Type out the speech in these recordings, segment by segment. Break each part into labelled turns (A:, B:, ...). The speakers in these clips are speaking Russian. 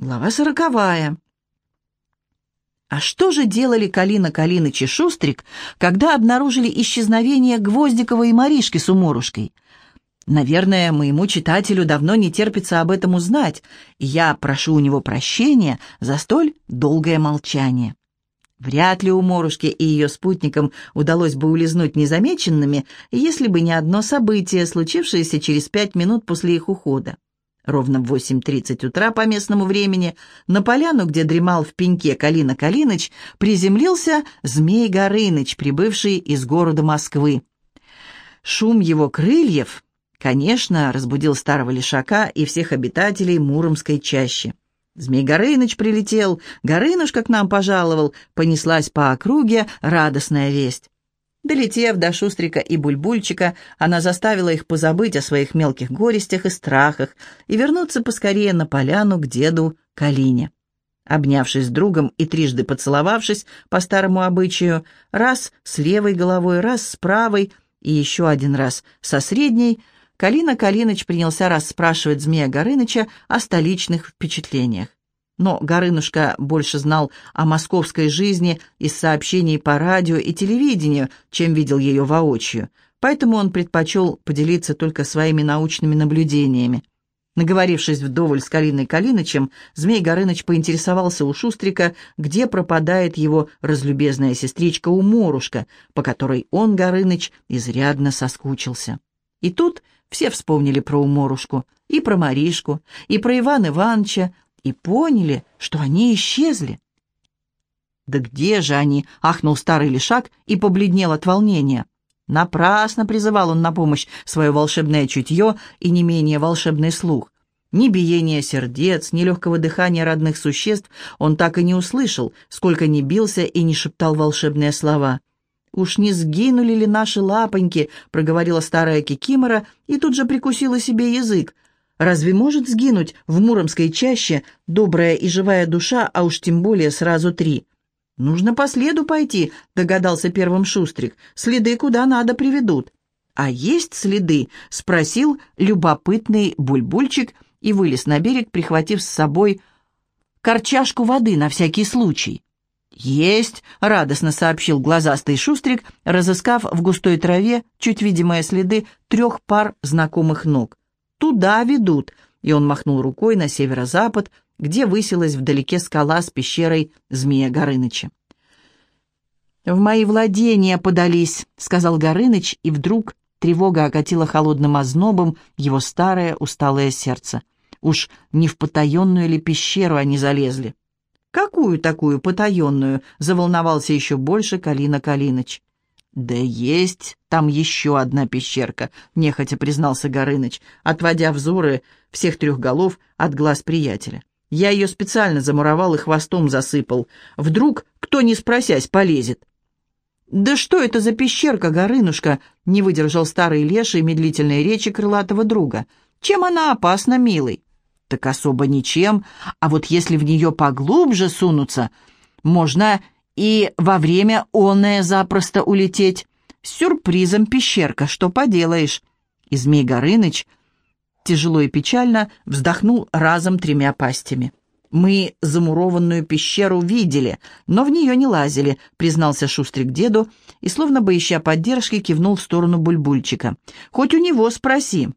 A: Глава сороковая. А что же делали Калина Калиныч и когда обнаружили исчезновение Гвоздикова и Маришки с Уморушкой? Наверное, моему читателю давно не терпится об этом узнать, я прошу у него прощения за столь долгое молчание. Вряд ли у Морушки и ее спутникам удалось бы улизнуть незамеченными, если бы не одно событие, случившееся через пять минут после их ухода. Ровно в 8.30 утра по местному времени на поляну, где дремал в пеньке Калина Калиныч, приземлился Змей Горыныч, прибывший из города Москвы. Шум его крыльев, конечно, разбудил старого лишака и всех обитателей Муромской чащи. Змей Горыныч прилетел, Горынушка к нам пожаловал, понеслась по округе радостная весть. Долетев до Шустрика и Бульбульчика, она заставила их позабыть о своих мелких горестях и страхах и вернуться поскорее на поляну к деду Калине. Обнявшись с другом и трижды поцеловавшись по старому обычаю, раз с левой головой, раз с правой и еще один раз со средней, Калина Калиныч принялся расспрашивать Змея Горыныча о столичных впечатлениях. Но Горынушка больше знал о московской жизни из сообщений по радио и телевидению, чем видел ее воочию, поэтому он предпочел поделиться только своими научными наблюдениями. Наговорившись вдоволь с Калиной Калинычем, Змей Горыныч поинтересовался у Шустрика, где пропадает его разлюбезная сестричка Уморушка, по которой он, Горыныч, изрядно соскучился. И тут все вспомнили про Уморушку, и про Маришку, и про Ивана Ивановича, и поняли, что они исчезли. «Да где же они?» — ахнул старый лишак и побледнел от волнения. Напрасно призывал он на помощь свое волшебное чутье и не менее волшебный слух. Ни биения сердец, ни легкого дыхания родных существ он так и не услышал, сколько ни бился и не шептал волшебные слова. «Уж не сгинули ли наши лапоньки?» — проговорила старая Кикимора и тут же прикусила себе язык, Разве может сгинуть в Муромской чаще добрая и живая душа, а уж тем более сразу три? Нужно по следу пойти, догадался первым Шустрик. Следы куда надо приведут. А есть следы? спросил любопытный бульбульчик и вылез на берег, прихватив с собой корчашку воды на всякий случай. «Есть!» — радостно сообщил глазастый шустрик, разыскав в густой траве чуть видимые следы трех пар знакомых ног туда ведут!» И он махнул рукой на северо-запад, где высилась вдалеке скала с пещерой Змея Горыныча. «В мои владения подались», — сказал Горыныч, и вдруг тревога окатила холодным ознобом его старое усталое сердце. Уж не в потаенную ли пещеру они залезли? «Какую такую потаенную?» — заволновался еще больше Калина Калиныч. «Да есть там еще одна пещерка», — нехотя признался Горыныч, отводя взоры всех трех голов от глаз приятеля. «Я ее специально замуровал и хвостом засыпал. Вдруг, кто не спросясь, полезет». «Да что это за пещерка, Горынушка?» — не выдержал старый леший медлительной речи крылатого друга. «Чем она опасна, милый?» «Так особо ничем, а вот если в нее поглубже сунуться, можно и во время оное запросто улететь. С сюрпризом пещерка, что поделаешь. И Змей Горыныч тяжело и печально вздохнул разом тремя пастями. «Мы замурованную пещеру видели, но в нее не лазили», признался Шустрик деду и, словно бы ища поддержки, кивнул в сторону Бульбульчика. «Хоть у него спроси»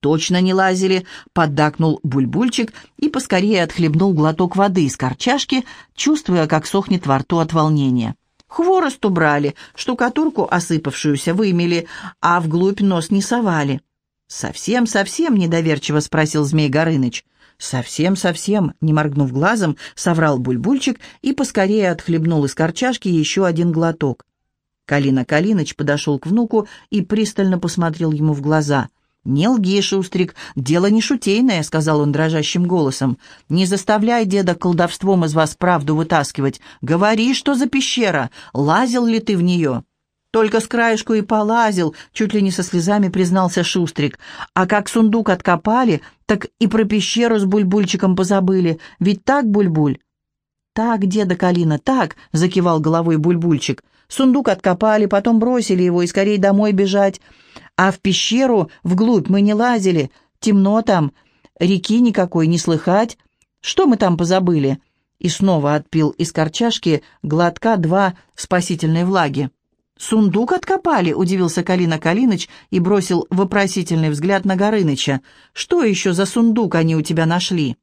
A: точно не лазили», — поддакнул Бульбульчик и поскорее отхлебнул глоток воды из корчашки, чувствуя, как сохнет во рту от волнения. «Хворост убрали, штукатурку осыпавшуюся вымели, а вглубь нос не совали». «Совсем-совсем?» — недоверчиво спросил Змей Горыныч. «Совсем-совсем», — не моргнув глазом, соврал Бульбульчик и поскорее отхлебнул из корчашки еще один глоток. Калина Калиныч подошел к внуку и пристально посмотрел ему в глаза — «Не лги, Шустрик, дело не шутейное», — сказал он дрожащим голосом. «Не заставляй деда колдовством из вас правду вытаскивать. Говори, что за пещера, лазил ли ты в нее?» «Только с краешку и полазил», — чуть ли не со слезами признался Шустрик. «А как сундук откопали, так и про пещеру с Бульбульчиком позабыли. Ведь так, Бульбуль?» «Так, деда Калина, так», — закивал головой Бульбульчик. «Сундук откопали, потом бросили его и скорее домой бежать. А в пещеру вглубь мы не лазили, темно там, реки никакой не слыхать. Что мы там позабыли?» И снова отпил из корчашки глотка два спасительной влаги. «Сундук откопали?» — удивился Калина Калиныч и бросил вопросительный взгляд на Горыныча. «Что еще за сундук они у тебя нашли?»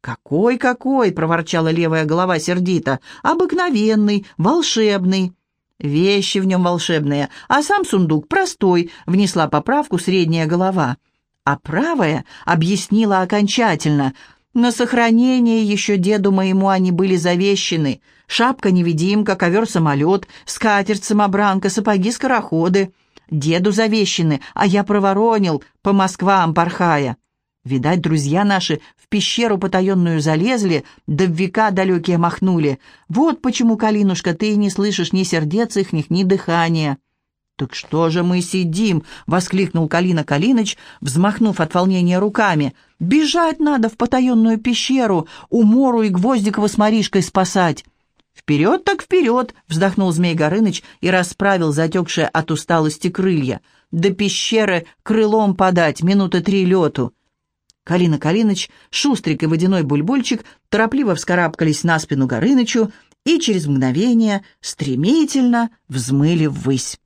A: «Какой, какой!» — проворчала левая голова сердито. «Обыкновенный, волшебный». «Вещи в нем волшебные, а сам сундук простой», — внесла поправку средняя голова. А правая объяснила окончательно. «На сохранение еще деду моему они были завещены. Шапка-невидимка, ковер-самолет, скатерть-самобранка, сапоги-скороходы. Деду завещены, а я проворонил, по Москвам порхая». Видать, друзья наши в пещеру потаенную залезли, да в века далекие махнули. Вот почему, Калинушка, ты и не слышишь ни сердец ихних, ни дыхания». «Так что же мы сидим?» — воскликнул Калина Калиныч, взмахнув от волнения руками. «Бежать надо в потаенную пещеру, умору и Гвоздикова с Маришкой спасать». «Вперед так вперед!» — вздохнул Змей Горыныч и расправил затекшие от усталости крылья. «До пещеры крылом подать, минуты три лету». Калина Калиныч, Шустрик и Водяной Бульбульчик торопливо вскарабкались на спину Горынычу и через мгновение стремительно взмыли ввысь.